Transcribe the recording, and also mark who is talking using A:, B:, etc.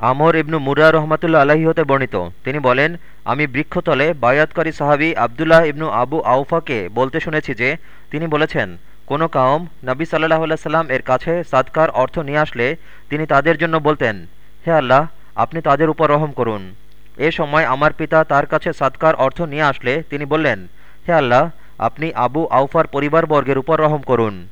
A: আমর ইবনু মুরা রহমাতুল্লা আলাহি হতে বর্ণিত। তিনি বলেন, আমি বৃক্ষতলে বায়াতকারী সাহাবি আবদুল্লাহ ইবনু আবু আউফাকে বলতে শুনেছি যে, তিনি বলেছেন, কোনো কাউম নবী সাল্লাহ সাল্লাম এর কাছে সাদকার অর্থ নিয়ে আসলে তিনি তাদের জন্য বলতেন, হে আল্লাহ, আপনি তাদের উপর রহম করুন। এ সময় আমার পিতা তার কাছে সাদকার অর্থ নিয়ে আসলে তিনি বললেন, হে আল্লাহ, আপনি আবু আউফার পরিবারবর্গের উপর রহম করুন।